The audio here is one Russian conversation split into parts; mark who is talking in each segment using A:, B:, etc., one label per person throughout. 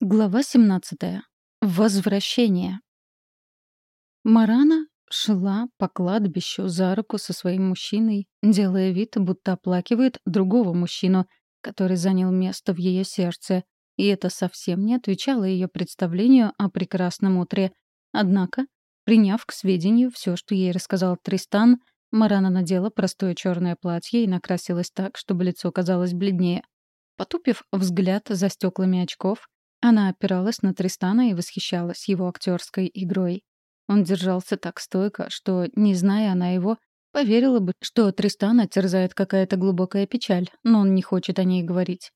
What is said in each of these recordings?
A: Глава 17. Возвращение. Марана шла по кладбищу за руку со своим мужчиной, делая вид, будто оплакивает другого мужчину, который занял место в ее сердце, и это совсем не отвечало ее представлению о прекрасном утре. Однако, приняв к сведению все, что ей рассказал Тристан, Марана надела простое черное платье и накрасилась так, чтобы лицо казалось бледнее. Потупив взгляд за стеклами очков, она опиралась на Тристана и восхищалась его актерской игрой. Он держался так стойко, что, не зная она его, поверила бы, что Тристана терзает какая-то глубокая печаль, но он не хочет о ней говорить.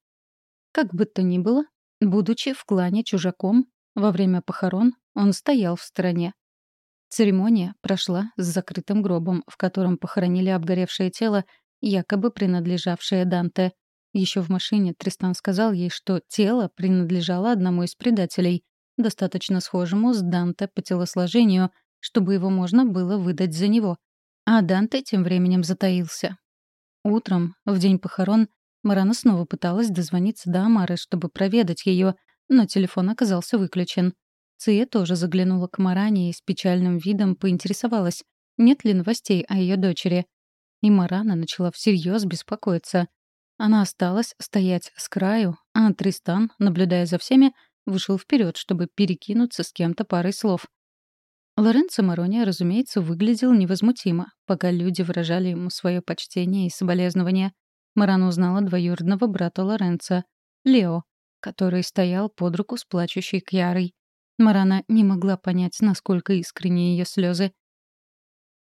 A: Как бы то ни было, будучи в клане чужаком, во время похорон он стоял в стороне. Церемония прошла с закрытым гробом, в котором похоронили обгоревшее тело, якобы принадлежавшее Данте. Еще в машине Тристан сказал ей, что тело принадлежало одному из предателей, достаточно схожему с Данте по телосложению, чтобы его можно было выдать за него. А Данте тем временем затаился. Утром, в день похорон, Марана снова пыталась дозвониться до Амары, чтобы проведать ее, но телефон оказался выключен. Ция тоже заглянула к Маране и с печальным видом поинтересовалась, нет ли новостей о ее дочери. И Марана начала всерьез беспокоиться — она осталась стоять с краю, а Тристан, наблюдая за всеми, вышел вперед, чтобы перекинуться с кем-то парой слов. Лоренцо Марони, разумеется, выглядел невозмутимо, пока люди выражали ему свое почтение и соболезнования. Марана узнала двоюродного брата Лоренцо, Лео, который стоял под руку с плачущей Кьярой. Марана не могла понять, насколько искренние ее слезы.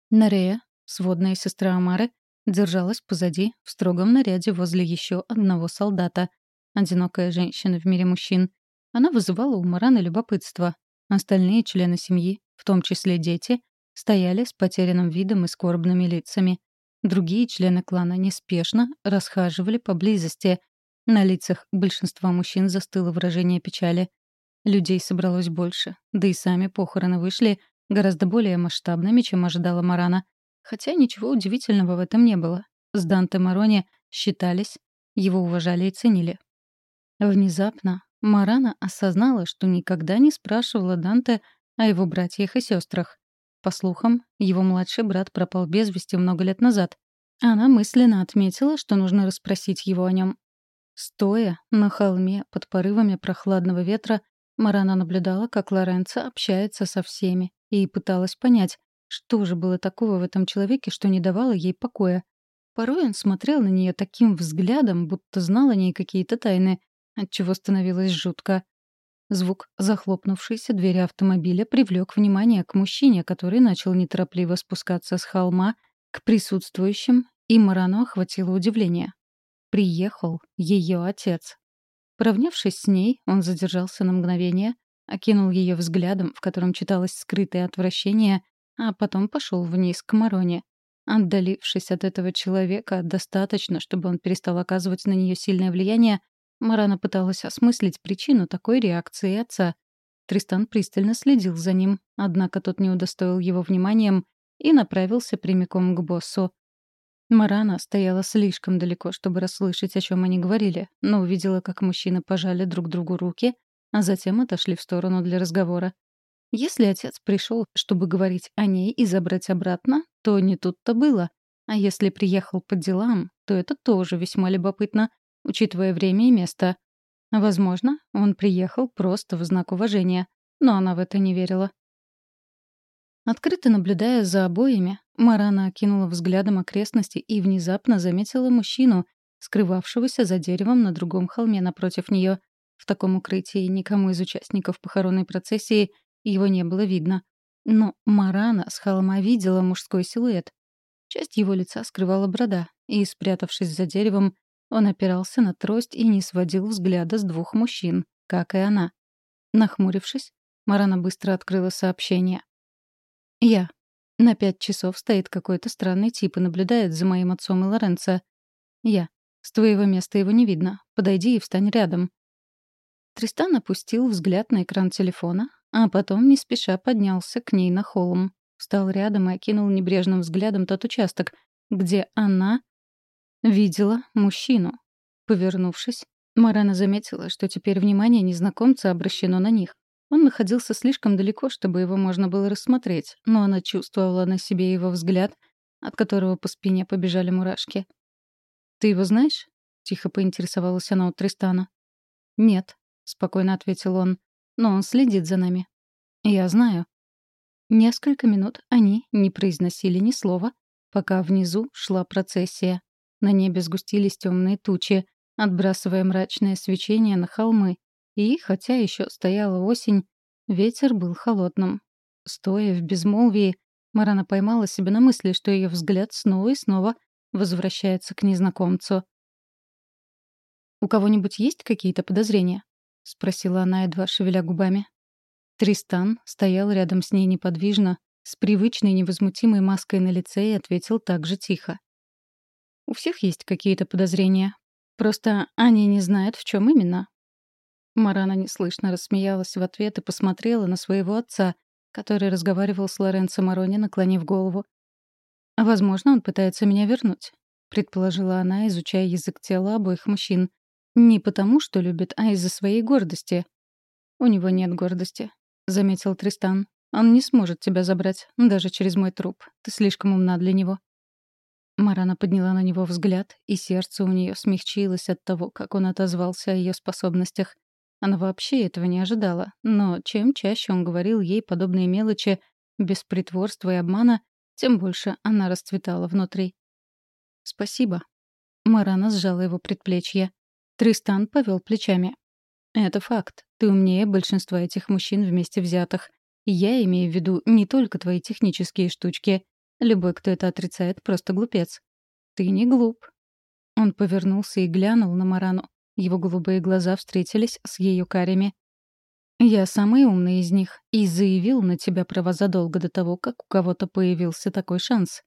A: Нарея, сводная сестра Амары, держалась позади, в строгом наряде возле еще одного солдата. Одинокая женщина в мире мужчин. Она вызывала у Марана любопытство. Остальные члены семьи, в том числе дети, стояли с потерянным видом и скорбными лицами. Другие члены клана неспешно расхаживали поблизости. На лицах большинства мужчин застыло выражение печали. Людей собралось больше, да и сами похороны вышли гораздо более масштабными, чем ожидала Марана — Хотя ничего удивительного в этом не было. С Данте Марони считались, его уважали и ценили. Внезапно Марана осознала, что никогда не спрашивала Данте о его братьях и сестрах. По слухам, его младший брат пропал без вести много лет назад. Она мысленно отметила, что нужно расспросить его о нем. Стоя на холме под порывами прохладного ветра, Марана наблюдала, как Лоренцо общается со всеми, и пыталась понять, что же было такого в этом человеке, что не давало ей покоя? Порой он смотрел на нее таким взглядом, будто знал о ней какие-то тайны, отчего становилось жутко. Звук захлопнувшейся двери автомобиля привлек внимание к мужчине, который начал неторопливо спускаться с холма к присутствующим, и Марану охватило удивление. Приехал ее отец. Поравнявшись с ней, он задержался на мгновение, окинул ее взглядом, в котором читалось скрытое отвращение, а потом пошел вниз к Мароне. Отдалившись от этого человека достаточно, чтобы он перестал оказывать на нее сильное влияние, Марана пыталась осмыслить причину такой реакции отца. Тристан пристально следил за ним, однако тот не удостоил его вниманием и направился прямиком к боссу. Марана стояла слишком далеко, чтобы расслышать, о чем они говорили, но увидела, как мужчины пожали друг другу руки, а затем отошли в сторону для разговора. Если отец пришел, чтобы говорить о ней и забрать обратно, то не тут-то было. А если приехал по делам, то это тоже весьма любопытно, учитывая время и место. Возможно, он приехал просто в знак уважения, но она в это не верила. Открыто наблюдая за обоими, Марана окинула взглядом окрестности и внезапно заметила мужчину, скрывавшегося за деревом на другом холме напротив нее. В таком укрытии никому из участников похоронной процессии его не было видно. Но Марана с холма видела мужской силуэт. Часть его лица скрывала борода, и, спрятавшись за деревом, он опирался на трость и не сводил взгляда с двух мужчин, как и она. Нахмурившись, Марана быстро открыла сообщение. «Я. На пять часов стоит какой-то странный тип и наблюдает за моим отцом и Лоренцо. Я. С твоего места его не видно. Подойди и встань рядом». Тристан опустил взгляд на экран телефона, а потом не спеша поднялся к ней на холм. Встал рядом и окинул небрежным взглядом тот участок, где она видела мужчину. Повернувшись, Марана заметила, что теперь внимание незнакомца обращено на них. Он находился слишком далеко, чтобы его можно было рассмотреть, но она чувствовала на себе его взгляд, от которого по спине побежали мурашки. «Ты его знаешь?» — тихо поинтересовалась она у Тристана. «Нет», — спокойно ответил он, — «но он следит за нами». «Я знаю». Несколько минут они не произносили ни слова, пока внизу шла процессия. На небе сгустились темные тучи, отбрасывая мрачное свечение на холмы, и, хотя еще стояла осень, ветер был холодным. Стоя в безмолвии, Марана поймала себя на мысли, что ее взгляд снова и снова возвращается к незнакомцу. «У кого-нибудь есть какие-то подозрения?» — спросила она, едва шевеля губами. Тристан стоял рядом с ней неподвижно, с привычной невозмутимой маской на лице и ответил так же тихо. «У всех есть какие-то подозрения. Просто они не знают, в чем именно». Марана неслышно рассмеялась в ответ и посмотрела на своего отца, который разговаривал с Лоренцо Марони, наклонив голову. «Возможно, он пытается меня вернуть», — предположила она, изучая язык тела обоих мужчин. «Не потому, что любит, а из-за своей гордости». «У него нет гордости», — заметил Тристан. «Он не сможет тебя забрать, даже через мой труп. Ты слишком умна для него». Марана подняла на него взгляд, и сердце у нее смягчилось от того, как он отозвался о ее способностях. Она вообще этого не ожидала, но чем чаще он говорил ей подобные мелочи без притворства и обмана, тем больше она расцветала внутри. «Спасибо». Марана сжала его предплечье. Тристан повел плечами. «Это факт. Ты умнее большинства этих мужчин вместе взятых. Я имею в виду не только твои технические штучки. Любой, кто это отрицает, просто глупец. Ты не глуп». Он повернулся и глянул на Марану. Его голубые глаза встретились с ее карими. «Я самый умный из них и заявил на тебя права задолго до того, как у кого-то появился такой шанс».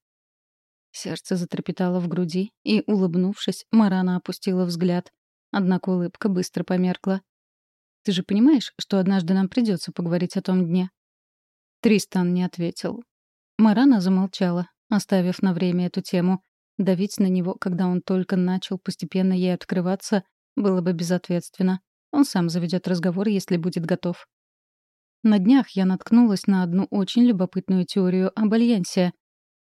A: Сердце затрепетало в груди, и, улыбнувшись, Марана опустила взгляд. Однако улыбка быстро померкла. «Ты же понимаешь, что однажды нам придется поговорить о том дне?» Тристан не ответил. Марана замолчала, оставив на время эту тему. Давить на него, когда он только начал постепенно ей открываться, было бы безответственно. Он сам заведет разговор, если будет готов. На днях я наткнулась на одну очень любопытную теорию об альянсе.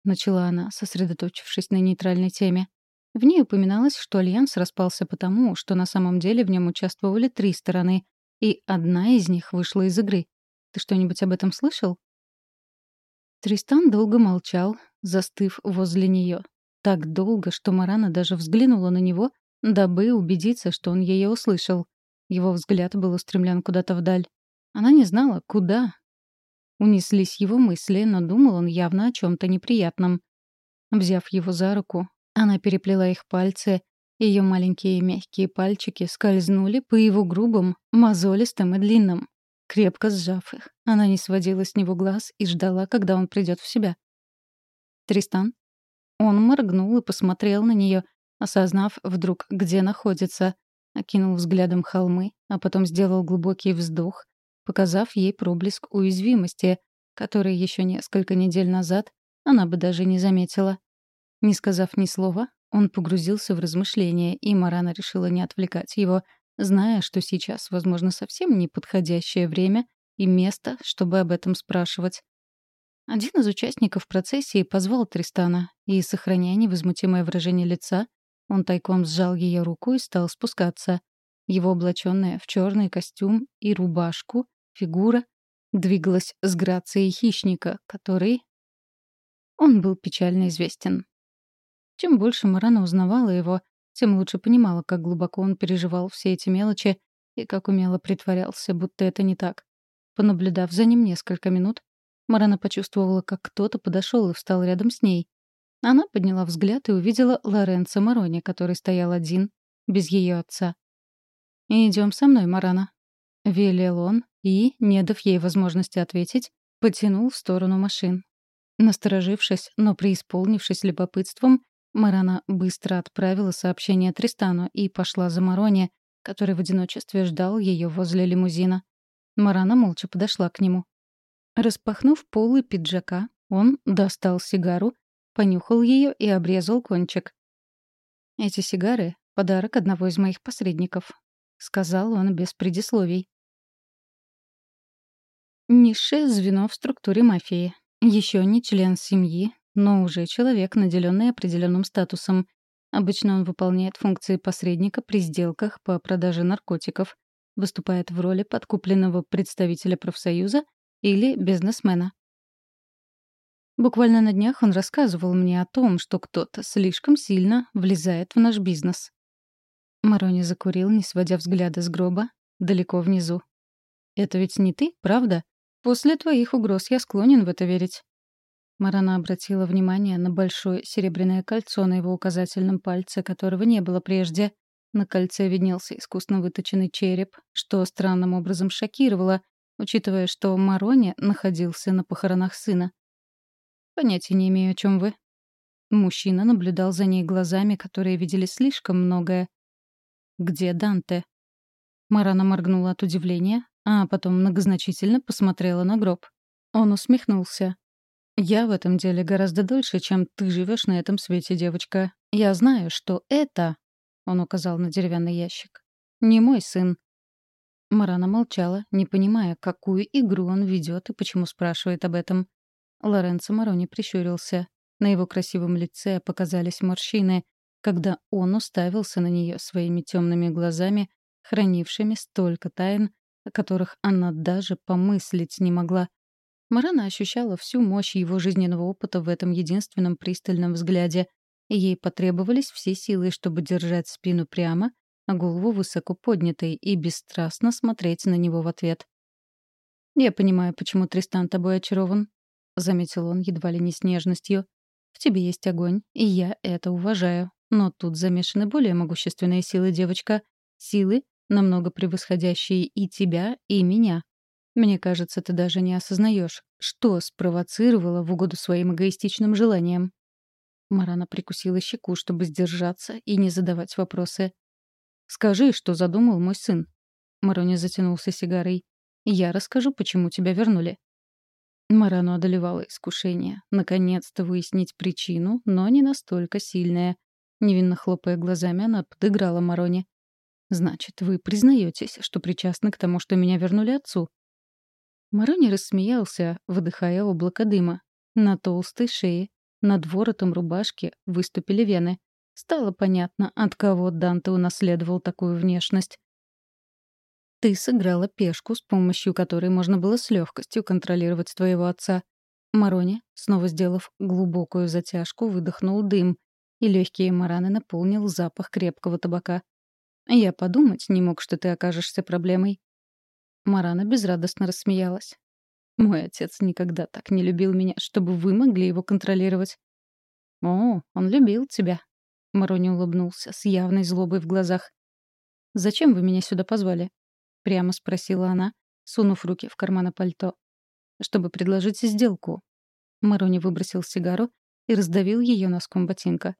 A: Начала она, сосредоточившись на нейтральной теме. В ней упоминалось, что альянс распался потому, что на самом деле в нем участвовали три стороны, и одна из них вышла из игры. Ты что-нибудь об этом слышал? Тристан долго молчал, застыв возле нее. Так долго, что Марана даже взглянула на него, дабы убедиться, что он ее услышал. Его взгляд был устремлен куда-то вдаль. Она не знала, куда. Унеслись его мысли, но думал он явно о чем-то неприятном. Взяв его за руку, она переплела их пальцы, ее маленькие мягкие пальчики скользнули по его грубым, мозолистым и длинным. Крепко сжав их, она не сводила с него глаз и ждала, когда он придет в себя. «Тристан?» Он моргнул и посмотрел на нее, осознав вдруг, где находится, окинул взглядом холмы, а потом сделал глубокий вздох, показав ей проблеск уязвимости, который еще несколько недель назад она бы даже не заметила. Не сказав ни слова, он погрузился в размышления, и Марана решила не отвлекать его, зная, что сейчас, возможно, совсем неподходящее время и место, чтобы об этом спрашивать. Один из участников процессии позвал Тристана, и, сохраняя невозмутимое выражение лица, он тайком сжал ее руку и стал спускаться. Его облаченная в черный костюм и рубашку фигура двигалась с грацией хищника, который... Он был печально известен. Чем больше Марана узнавала его, тем лучше понимала, как глубоко он переживал все эти мелочи и как умело притворялся, будто это не так. Понаблюдав за ним несколько минут, Марана почувствовала, как кто-то подошел и встал рядом с ней. Она подняла взгляд и увидела Лоренцо Марони, который стоял один, без ее отца. «Идем со мной, Марана», — велел он и, не дав ей возможности ответить, потянул в сторону машин. Насторожившись, но преисполнившись любопытством, Марана быстро отправила сообщение Тристану и пошла за Марони, который в одиночестве ждал ее возле лимузина. Марана молча подошла к нему. Распахнув полы пиджака, он достал сигару понюхал ее и обрезал кончик. «Эти сигары — подарок одного из моих посредников», — сказал он без предисловий. Низшее звено в структуре мафии. Еще не член семьи, но уже человек, наделенный определенным статусом. Обычно он выполняет функции посредника при сделках по продаже наркотиков, выступает в роли подкупленного представителя профсоюза или бизнесмена. Буквально на днях он рассказывал мне о том, что кто-то слишком сильно влезает в наш бизнес. Марони закурил, не сводя взгляда с гроба, далеко внизу. «Это ведь не ты, правда? После твоих угроз я склонен в это верить». Марана обратила внимание на большое серебряное кольцо на его указательном пальце, которого не было прежде. На кольце виднелся искусно выточенный череп, что странным образом шокировало, учитывая, что Марони находился на похоронах сына. «Понятия не имею, о чем вы». Мужчина наблюдал за ней глазами, которые видели слишком многое. «Где Данте?» Марана моргнула от удивления, а потом многозначительно посмотрела на гроб. Он усмехнулся. «Я в этом деле гораздо дольше, чем ты живешь на этом свете, девочка. Я знаю, что это...» — он указал на деревянный ящик. «Не мой сын». Марана молчала, не понимая, какую игру он ведет и почему спрашивает об этом. Лоренцо Марони прищурился. На его красивом лице показались морщины, когда он уставился на нее своими темными глазами, хранившими столько тайн, о которых она даже помыслить не могла. Марана ощущала всю мощь его жизненного опыта в этом единственном пристальном взгляде, и ей потребовались все силы, чтобы держать спину прямо, а голову высоко поднятой и бесстрастно смотреть на него в ответ. «Я понимаю, почему Тристан тобой очарован», — заметил он едва ли не с нежностью. «В тебе есть огонь, и я это уважаю. Но тут замешаны более могущественные силы, девочка. Силы, намного превосходящие и тебя, и меня. Мне кажется, ты даже не осознаешь, что спровоцировало в угоду своим эгоистичным желаниям». Марана прикусила щеку, чтобы сдержаться и не задавать вопросы. «Скажи, что задумал мой сын». Марони затянулся сигарой. «Я расскажу, почему тебя вернули». Марану одолевало искушение. Наконец-то выяснить причину, но не настолько сильное. Невинно хлопая глазами, она подыграла Мароне. «Значит, вы признаетесь, что причастны к тому, что меня вернули отцу?» Марони рассмеялся, выдыхая облако дыма. На толстой шее, над воротом рубашки выступили вены. Стало понятно, от кого Данте унаследовал такую внешность. Ты сыграла пешку, с помощью которой можно было с легкостью контролировать твоего отца. Марони, снова сделав глубокую затяжку, выдохнул дым, и легкие мараны наполнил запах крепкого табака. Я подумать не мог, что ты окажешься проблемой. Марана безрадостно рассмеялась. Мой отец никогда так не любил меня, чтобы вы могли его контролировать. О, он любил тебя. Марони улыбнулся с явной злобой в глазах. Зачем вы меня сюда позвали? — прямо спросила она, сунув руки в карманы пальто. «Чтобы предложить сделку». Марони выбросил сигару и раздавил ее носком ботинка.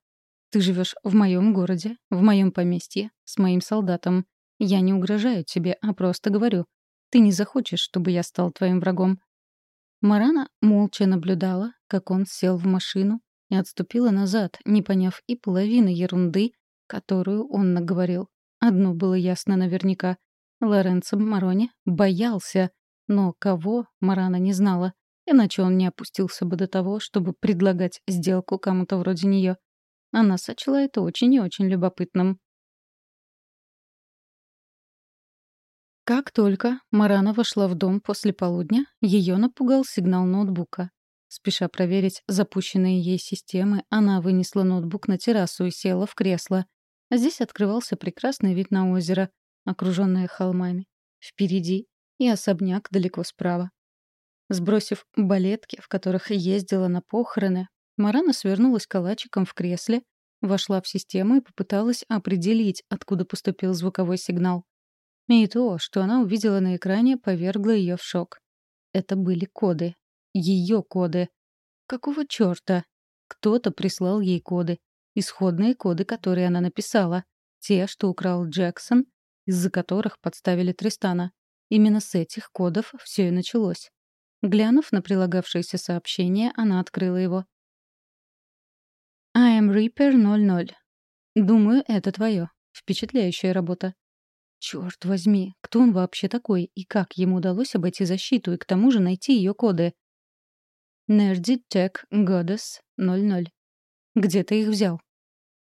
A: «Ты живешь в моем городе, в моем поместье, с моим солдатом. Я не угрожаю тебе, а просто говорю. Ты не захочешь, чтобы я стал твоим врагом». Марана молча наблюдала, как он сел в машину и отступила назад, не поняв и половины ерунды, которую он наговорил. Одно было ясно наверняка. Лоренцо Марони боялся, но кого Марана не знала, иначе он не опустился бы до того, чтобы предлагать сделку кому-то вроде нее. Она сочла это очень и очень любопытным. Как только Марана вошла в дом после полудня, ее напугал сигнал ноутбука. Спеша проверить запущенные ей системы, она вынесла ноутбук на террасу и села в кресло. Здесь открывался прекрасный вид на озеро, окруженная холмами. Впереди и особняк далеко справа. Сбросив балетки, в которых ездила на похороны, Марана свернулась калачиком в кресле, вошла в систему и попыталась определить, откуда поступил звуковой сигнал. И то, что она увидела на экране, повергло ее в шок. Это были коды. Ее коды. Какого черта? Кто-то прислал ей коды. Исходные коды, которые она написала. Те, что украл Джексон, из-за которых подставили Тристана. Именно с этих кодов все и началось. Глянув на прилагавшееся сообщение, она открыла его. I am Reaper 00. Думаю, это твое. Впечатляющая работа. Черт возьми, кто он вообще такой и как ему удалось обойти защиту и к тому же найти ее коды? Nerdy Tech Goddess 00. Где ты их взял?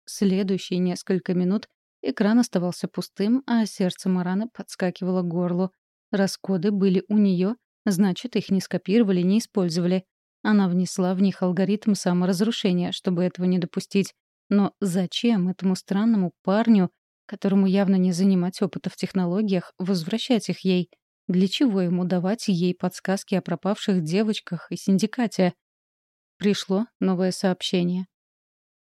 A: Следующие несколько минут экран оставался пустым, а сердце Мараны подскакивало к горлу. Расходы были у нее, значит, их не скопировали, не использовали. Она внесла в них алгоритм саморазрушения, чтобы этого не допустить. Но зачем этому странному парню, которому явно не занимать опыта в технологиях, возвращать их ей? Для чего ему давать ей подсказки о пропавших девочках и синдикате? Пришло новое сообщение.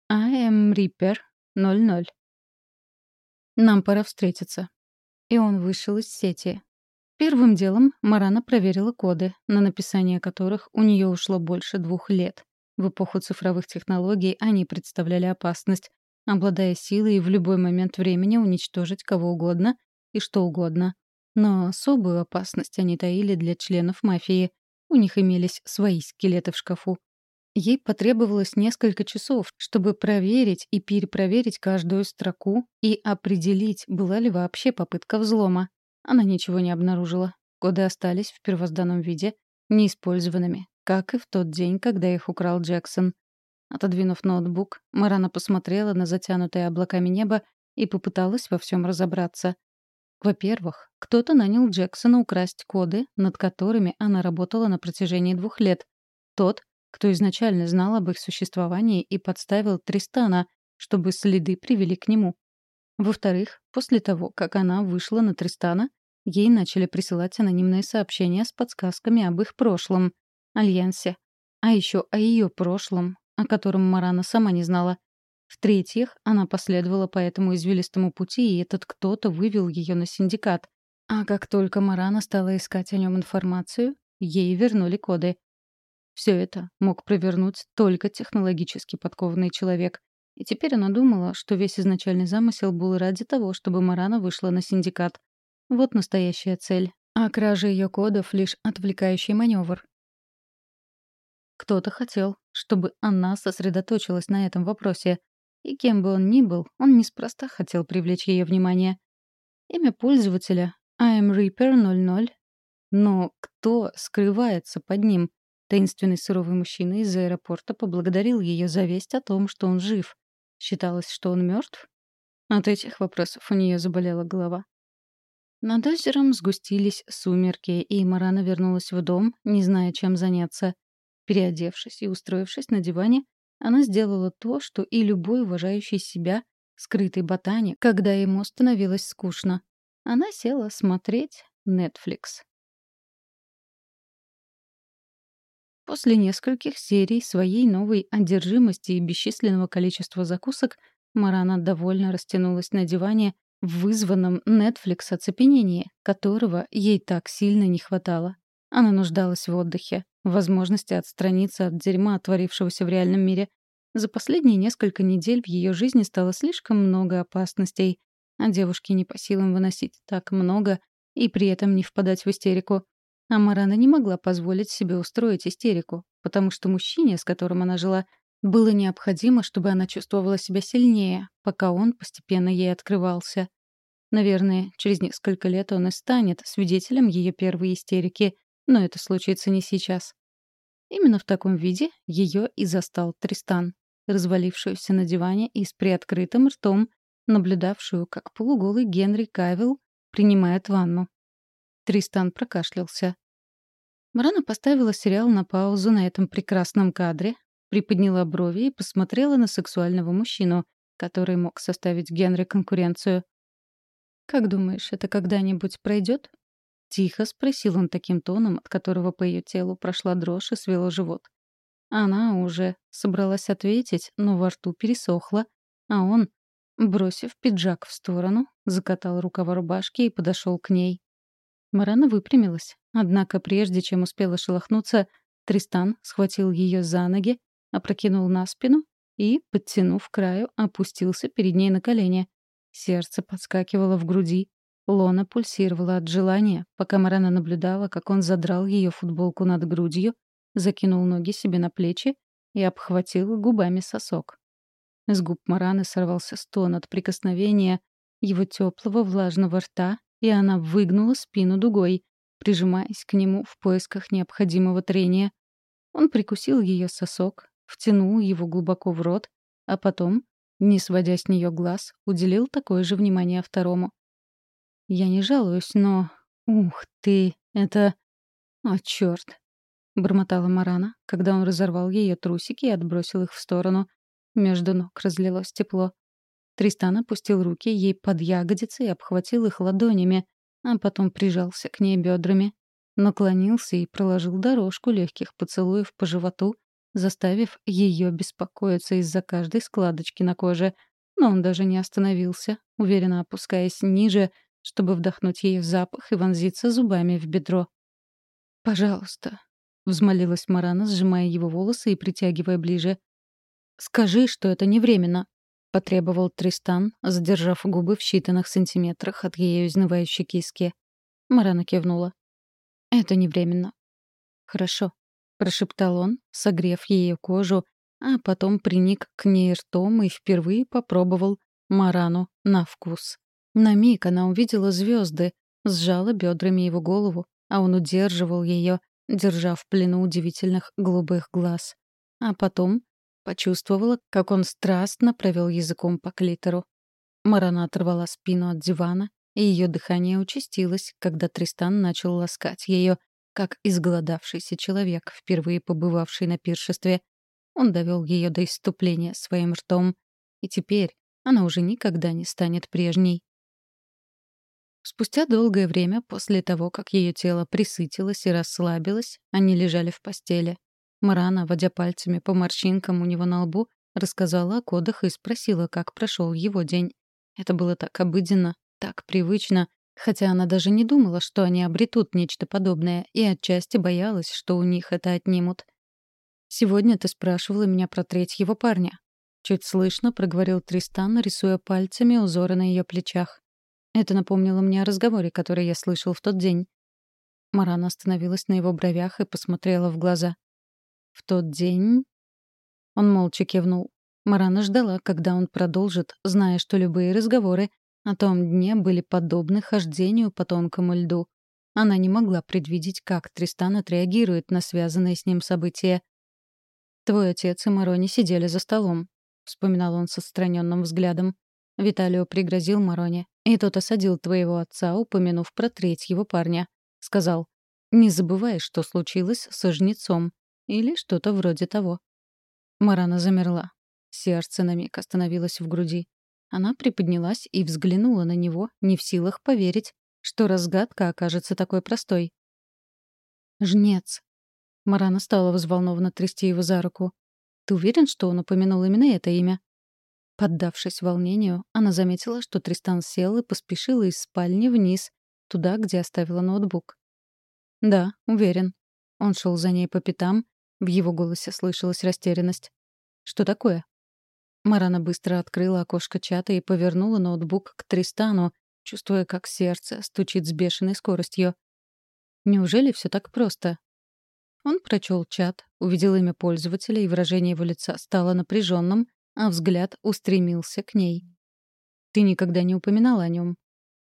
A: I am Reaper 00. Нам пора встретиться. И он вышел из сети. Первым делом Марана проверила коды, на написание которых у нее ушло больше двух лет. В эпоху цифровых технологий они представляли опасность, обладая силой в любой момент времени уничтожить кого угодно и что угодно. Но особую опасность они таили для членов мафии. У них имелись свои скелеты в шкафу. Ей потребовалось несколько часов, чтобы проверить и перепроверить каждую строку и определить, была ли вообще попытка взлома. Она ничего не обнаружила. Коды остались в первозданном виде, неиспользованными, как и в тот день, когда их украл Джексон. Отодвинув ноутбук, Марана посмотрела на затянутое облаками небо и попыталась во всем разобраться. Во-первых, кто-то нанял Джексона украсть коды, над которыми она работала на протяжении двух лет. Тот, кто изначально знал об их существовании и подставил Тристана, чтобы следы привели к нему. Во-вторых, после того, как она вышла на Тристана, ей начали присылать анонимные сообщения с подсказками об их прошлом, альянсе, а еще о ее прошлом, о котором Марана сама не знала. В-третьих, она последовала по этому извилистому пути, и этот кто-то вывел ее на синдикат. А как только Марана стала искать о нем информацию, ей вернули коды. Все это мог провернуть только технологически подкованный человек. И теперь она думала, что весь изначальный замысел был ради того, чтобы Марана вышла на синдикат. Вот настоящая цель. А кража ее кодов — лишь отвлекающий маневр. Кто-то хотел, чтобы она сосредоточилась на этом вопросе. И кем бы он ни был, он неспроста хотел привлечь ее внимание. Имя пользователя — I'm Reaper 00. Но кто скрывается под ним? Таинственный суровый мужчина из аэропорта поблагодарил ее за весть о том, что он жив. Считалось, что он мертв? От этих вопросов у нее заболела голова. Над озером сгустились сумерки, и Марана вернулась в дом, не зная, чем заняться. Переодевшись и устроившись на диване, она сделала то, что и любой уважающий себя, скрытый ботаник, когда ему становилось скучно. Она села смотреть Netflix. После нескольких серий своей новой одержимости и бесчисленного количества закусок Марана довольно растянулась на диване в вызванном Netflix оцепенении, которого ей так сильно не хватало. Она нуждалась в отдыхе, в возможности отстраниться от дерьма, творившегося в реальном мире. За последние несколько недель в ее жизни стало слишком много опасностей, а девушке не по силам выносить так много и при этом не впадать в истерику. А Марана не могла позволить себе устроить истерику, потому что мужчине, с которым она жила, было необходимо, чтобы она чувствовала себя сильнее, пока он постепенно ей открывался. Наверное, через несколько лет он и станет свидетелем ее первой истерики, но это случится не сейчас. Именно в таком виде ее и застал Тристан, развалившуюся на диване и с приоткрытым ртом, наблюдавшую, как полуголый Генри Кавилл принимает ванну. Тристан прокашлялся. Марана поставила сериал на паузу на этом прекрасном кадре, приподняла брови и посмотрела на сексуального мужчину, который мог составить Генри конкуренцию. «Как думаешь, это когда-нибудь пройдет?» Тихо спросил он таким тоном, от которого по ее телу прошла дрожь и свело живот. Она уже собралась ответить, но во рту пересохла, а он, бросив пиджак в сторону, закатал рукава рубашки и подошел к ней. Марана выпрямилась. Однако прежде чем успела шелохнуться, Тристан схватил ее за ноги, опрокинул на спину и, подтянув краю, опустился перед ней на колени. Сердце подскакивало в груди. Лона пульсировала от желания, пока Марана наблюдала, как он задрал ее футболку над грудью, закинул ноги себе на плечи и обхватил губами сосок. С губ Мараны сорвался стон от прикосновения, его теплого влажного рта, и она выгнула спину дугой, прижимаясь к нему в поисках необходимого трения. Он прикусил ее сосок, втянул его глубоко в рот, а потом, не сводя с нее глаз, уделил такое же внимание второму. «Я не жалуюсь, но... Ух ты, это... О, черт! бормотала Марана, когда он разорвал ее трусики и отбросил их в сторону. Между ног разлилось тепло. Тристан опустил руки ей под ягодицы и обхватил их ладонями, а потом прижался к ней бедрами. Наклонился и проложил дорожку легких поцелуев по животу, заставив ее беспокоиться из-за каждой складочки на коже. Но он даже не остановился, уверенно опускаясь ниже, чтобы вдохнуть ей запах и вонзиться зубами в бедро. «Пожалуйста», — взмолилась Марана, сжимая его волосы и притягивая ближе. «Скажи, что это не временно», — потребовал Тристан, задержав губы в считанных сантиметрах от ее изнывающей киски. Марана кивнула. «Это не временно». «Хорошо», — прошептал он, согрев ее кожу, а потом приник к ней ртом и впервые попробовал Марану на вкус. На миг она увидела звезды, сжала бедрами его голову, а он удерживал ее, держа в плену удивительных голубых глаз. А потом почувствовала, как он страстно провел языком по клитору. Марана оторвала спину от дивана, и ее дыхание участилось, когда Тристан начал ласкать ее, как изголодавшийся человек, впервые побывавший на пиршестве. Он довел ее до иступления своим ртом, и теперь она уже никогда не станет прежней. Спустя долгое время после того, как ее тело присытилось и расслабилось, они лежали в постели. Марана, водя пальцами по морщинкам у него на лбу, рассказала о кодах и спросила, как прошел его день. Это было так обыденно, так привычно, Хотя она даже не думала, что они обретут нечто подобное, и отчасти боялась, что у них это отнимут. «Сегодня ты спрашивала меня про третьего парня». Чуть слышно проговорил Тристан, рисуя пальцами узоры на ее плечах. Это напомнило мне о разговоре, который я слышал в тот день. Марана остановилась на его бровях и посмотрела в глаза. «В тот день...» Он молча кивнул. Марана ждала, когда он продолжит, зная, что любые разговоры о том дне были подобны хождению по тонкому льду. Она не могла предвидеть, как Тристан отреагирует на связанные с ним события. «Твой отец и Марони сидели за столом», — вспоминал он с отстраненным взглядом. Виталио пригрозил Мароне, и тот осадил твоего отца, упомянув про третьего парня. Сказал, «Не забывай, что случилось со жнецом». Или что-то вроде того. Марана замерла. Сердце на миг остановилось в груди. Она приподнялась и взглянула на него, не в силах поверить, что разгадка окажется такой простой. «Жнец». Марана стала взволнованно трясти его за руку. «Ты уверен, что он упомянул именно это имя?» Поддавшись волнению, она заметила, что Тристан сел и поспешил из спальни вниз, туда, где оставила ноутбук. «Да, уверен». Он шел за ней по пятам, в его голосе слышалась растерянность. «Что такое?» Марана быстро открыла окошко чата и повернула ноутбук к Тристану, чувствуя, как сердце стучит с бешеной скоростью. Неужели все так просто? Он прочел чат, увидел имя пользователя, и выражение его лица стало напряженным, а взгляд устремился к ней. «Ты никогда не упоминала о нем?»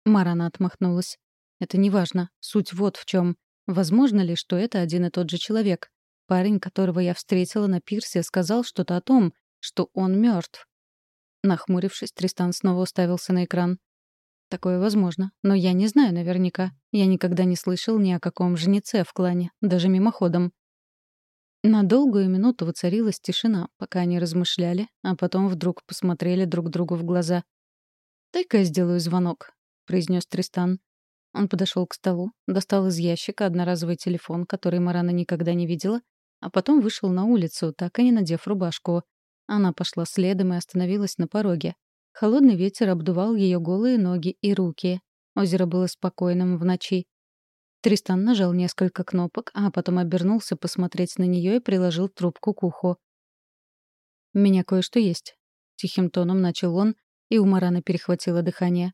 A: Марана отмахнулась. «Это не важно. Суть вот в чем. Возможно ли, что это один и тот же человек? Парень, которого я встретила на пирсе, сказал что-то о том, что он мертв. Нахмурившись, Тристан снова уставился на экран. Такое возможно, но я не знаю наверняка. Я никогда не слышал ни о каком жнеце в клане, даже мимоходом. На долгую минуту воцарилась тишина, пока они размышляли, а потом вдруг посмотрели друг другу в глаза. «Дай-ка я сделаю звонок», — произнес Тристан. Он подошел к столу, достал из ящика одноразовый телефон, который Марана никогда не видела, а потом вышел на улицу, так и не надев рубашку. Она пошла следом и остановилась на пороге. Холодный ветер обдувал ее голые ноги и руки. Озеро было спокойным в ночи. Тристан нажал несколько кнопок, а потом обернулся посмотреть на нее и приложил трубку к уху. «У меня кое-что есть», — тихим тоном начал он, и у Марана перехватило дыхание.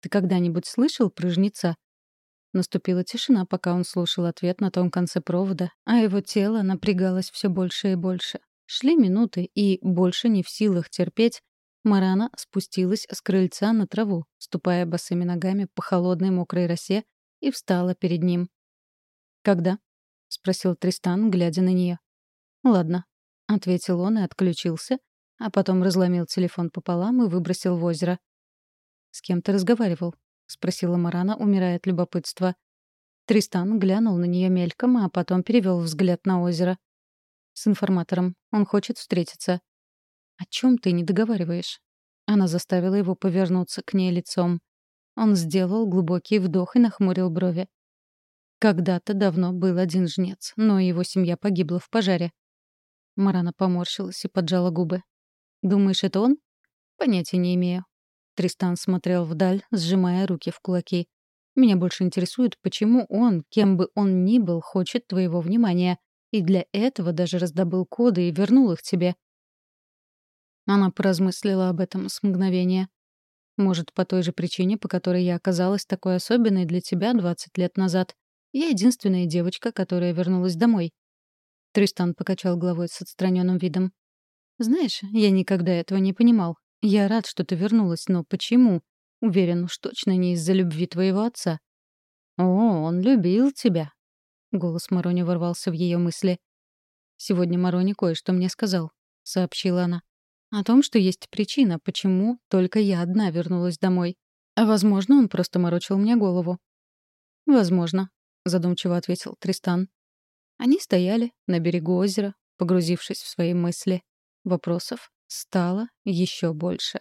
A: «Ты когда-нибудь слышал про жнеца?» Наступила тишина, пока он слушал ответ на том конце провода, а его тело напрягалось все больше и больше. Шли минуты, и, больше не в силах терпеть, Марана спустилась с крыльца на траву, ступая босыми ногами по холодной мокрой росе, и встала перед ним. «Когда?» — спросил Тристан, глядя на нее. «Ладно», — ответил он и отключился, а потом разломил телефон пополам и выбросил в озеро. «С кем ты разговаривал?» — спросила Марана, умирая от любопытства. Тристан глянул на нее мельком, а потом перевел взгляд на озеро. «С информатором. Он хочет встретиться». «О чем ты не договариваешь?» Она заставила его повернуться к ней лицом. Он сделал глубокий вдох и нахмурил брови. Когда-то давно был один жнец, но его семья погибла в пожаре. Марана поморщилась и поджала губы. «Думаешь, это он?» «Понятия не имею». Тристан смотрел вдаль, сжимая руки в кулаки. «Меня больше интересует, почему он, кем бы он ни был, хочет твоего внимания, и для этого даже раздобыл коды и вернул их тебе». Она поразмыслила об этом с мгновения. «Может, по той же причине, по которой я оказалась такой особенной для тебя 20 лет назад. Я единственная девочка, которая вернулась домой». Тристан покачал головой с отстраненным видом. «Знаешь, я никогда этого не понимал. Я рад, что ты вернулась, но почему? Уверен, уж точно не из-за любви твоего отца». «О, он любил тебя». Голос Марони ворвался в ее мысли. «Сегодня Марони кое-что мне сказал», — сообщила она. «О том, что есть причина, почему только я одна вернулась домой. А, возможно, он просто морочил мне голову». «Возможно», — задумчиво ответил Тристан. Они стояли на берегу озера, погрузившись в свои мысли. Вопросов стало еще больше.